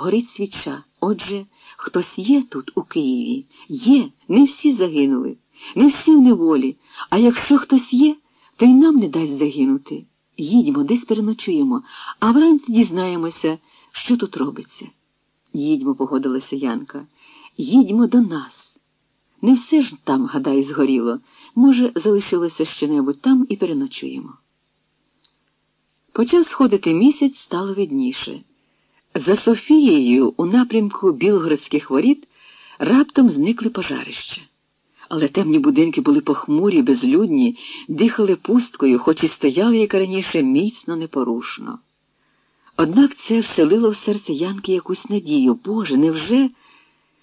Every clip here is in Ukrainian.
горить свіча. Отже, хтось є тут, у Києві. Є, не всі загинули, не всі в неволі. А якщо хтось є, то й нам не дасть загинути. Їдьмо, десь переночуємо, а вранці дізнаємося, що тут робиться. Їдьмо, погодилася Янка. Їдьмо до нас. Не все ж там, гадай, згоріло. Може, залишилося що-небудь там і переночуємо. Почав сходити місяць, стало видніше. За Софією у напрямку білгородських воріт раптом зникли пожарища. Але темні будинки були похмурі, безлюдні, дихали пусткою, хоч і стояли, як раніше, міцно непорушно. Однак це вселило в серце Янки якусь надію. Боже, невже?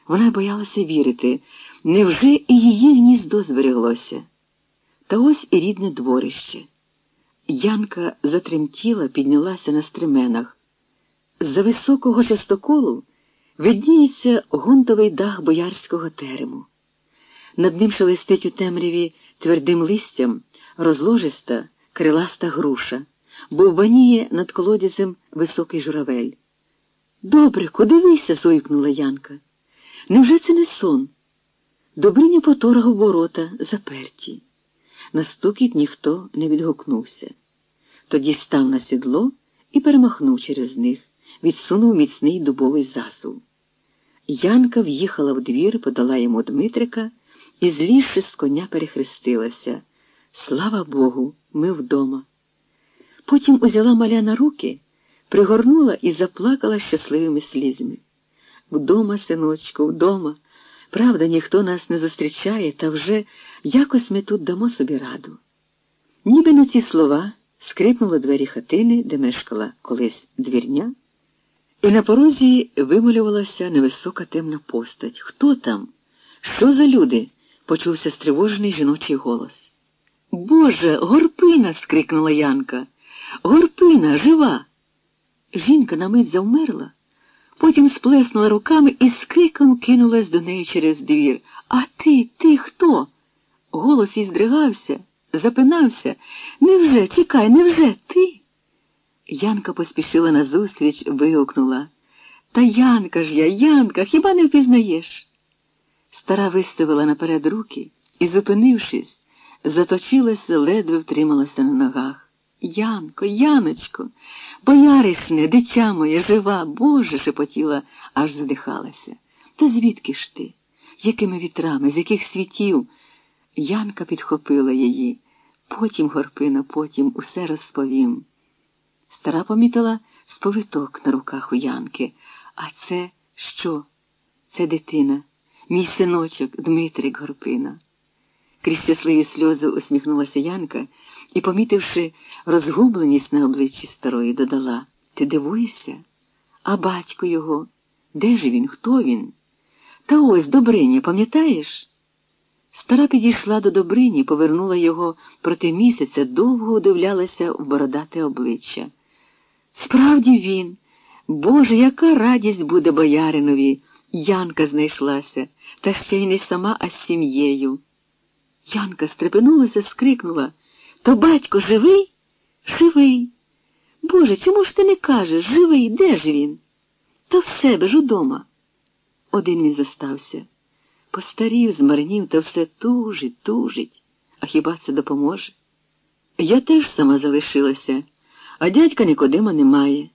Вона боялася вірити, невже і її гніздо збереглося? Та ось і рідне дворище. Янка затремтіла, піднялася на стременах. З-за високого частоколу видніється гунтовий дах боярського терему. Над ним шелестить у темряві твердим листям розложиста, криласта груша, бовбаніє над колодязем високий журавель. Добре, куди вися? зойкнула Янка. Невже це не сон? Добриня поторгав ворота заперті. На стукіт ніхто не відгукнувся. Тоді став на сідло і перемахнув через них, відсунув міцний дубовий засув. Янка в'їхала в двір, подала йому Дмитрика і, злізши з коня, перехрестилася. Слава Богу, ми вдома. Потім узяла маля на руки, пригорнула і заплакала щасливими слізьми. Вдома, синочку, вдома. Правда, ніхто нас не зустрічає, та вже якось ми тут дамо собі раду. Ніби на ці слова скрипнули двері хатини, де мешкала колись двірня, і на порозі вималювалася невисока темна постать. Хто там? Що за люди? почувся стривожений жіночий голос. Боже, горпина. скрикнула Янка. Горпина, жива. Жінка на мить завмерла, потім сплеснула руками і з криком кинулась до неї через двір. А ти, ти хто? Голос їй здригався, запинався. Невже, чекай, невже? Янка поспішила назустріч, вигукнула. Та Янка ж я, Янка, хіба не впізнаєш? Стара виставила наперед руки і, зупинившись, заточилася, ледве втрималася на ногах. Янко, Яночко, бояришне, дитя моє, жива, Боже, шепотіла, аж задихалася. Та звідки ж ти? Якими вітрами, з яких світів? Янка підхопила її. Потім, Горпино, потім усе розповім. Стара помітила сповиток на руках у Янки. А це що? Це дитина, мій синочок Дмитрик Горпина. Крізь щасливі сльози усміхнулася Янка і, помітивши розгубленість на обличчі старої, додала Ти дивуєшся? А батько його? Де ж він? Хто він? Та ось Добриня, пам'ятаєш? Стара підійшла до Добрині, повернула його проти місяця, довго удивлялася в бородате обличчя. Справді він, Боже, яка радість буде бояринові! Янка знайшлася, та ще й не сама, а з сім'єю. Янка стрепенулася, скрикнула То батько живий? Живий. Боже, чому ж ти не кажеш? Живий, де ж він? Та в себе ж удома. Один він зостався. Постарів, змарнів, та все тужить, тужить. А хіба це допоможе? Я теж сама залишилася, а дядька Никодима немає.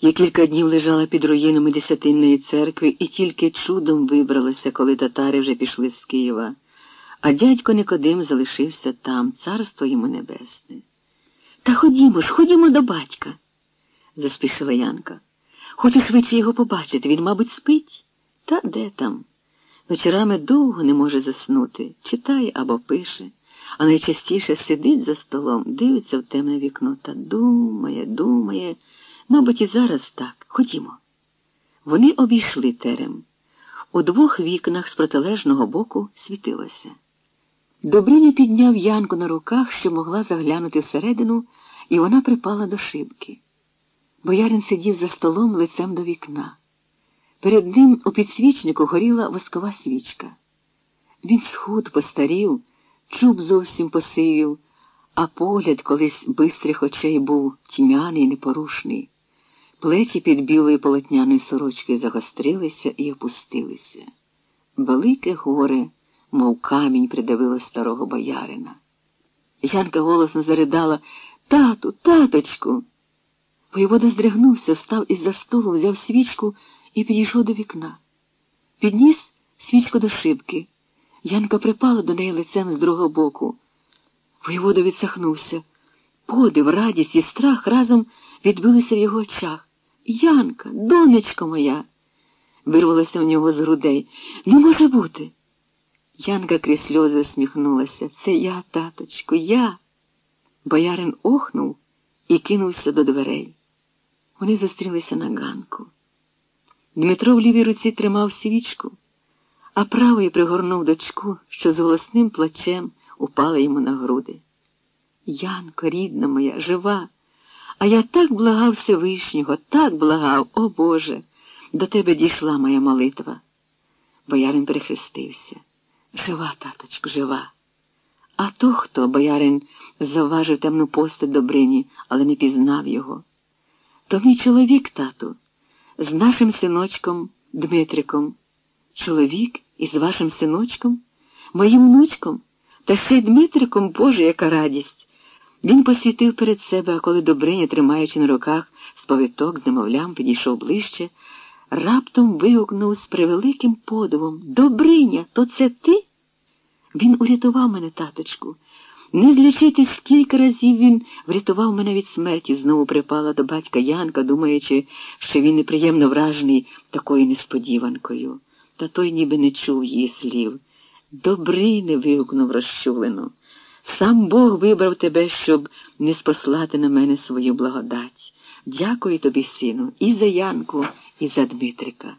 Я кілька днів лежала під руїнами Десятинної церкви і тільки чудом вибралася, коли татари вже пішли з Києва. А дядько Никодим залишився там, царство йому небесне. Та ходімо ж, ходімо до батька, заспішила Янка. Хочу швидше його побачити, він, мабуть, спить. Та де там? Вечорами довго не може заснути, читає або пише, а найчастіше сидить за столом, дивиться в темне вікно та думає, думає, мабуть, і зараз так. Ходімо. Вони обійшли терем. У двох вікнах з протилежного боку світилося. Добриня підняв Янку на руках, що могла заглянути всередину, і вона припала до шибки. Боярин сидів за столом лицем до вікна. Перед ним у підсвічнику горіла воскова свічка. Він схуд постарів, чуб зовсім посивів, а погляд колись бистрих очей був тьмяний, непорушний. Плечі під білої полотняної сорочки загострилися і опустилися. Велике горе, мов камінь, придавило старого боярина. Янка голосно заридала Тату, таточку. Воєвода здригнувся, встав із за столу, взяв свічку і підійшов до вікна. Підніс свічку до шибки. Янка припала до неї лицем з другого боку. Воєвода відсахнувся. Подив, радість і страх разом відбилися в його очах. Янка, донечко моя, вирвалося в нього з грудей. Не може бути. Янка крізь сльози усміхнулася. Це я, таточку, я. Боярин охнув і кинувся до дверей. Вони зустрілися на ганку. Дмитро в лівій руці тримав свічку, а правою пригорнув дочку, що з голосним плачем упала йому на груди. Янко, рідна моя, жива, а я так благав Всевишнього, так благав, о Боже, до тебе дійшла моя молитва. Боярин перехрестився. Жива, таточку, жива. А то хто, боярин завважив темну постать Добрині, але не пізнав його. То мій чоловік, тату, з нашим синочком Дмитриком. Чоловік із вашим синочком, моїм внучком, та ще й Дмитриком, Боже, яка радість. Він посвітив перед себе, а коли Добриня, тримаючи на руках сповиток з немовлям, підійшов ближче, раптом вигукнув з превеликим подивом Добриня, то це ти? Він урятував мене, таточку. Не злічити, скільки разів він врятував мене від смерті, знову припала до батька Янка, думаючи, що він неприємно вражений такою несподіванкою. Та той ніби не чув її слів. Добрий не вигукнув розчулено. Сам Бог вибрав тебе, щоб не спослати на мене свою благодать. Дякую тобі, сину, і за Янку, і за Дмитрика.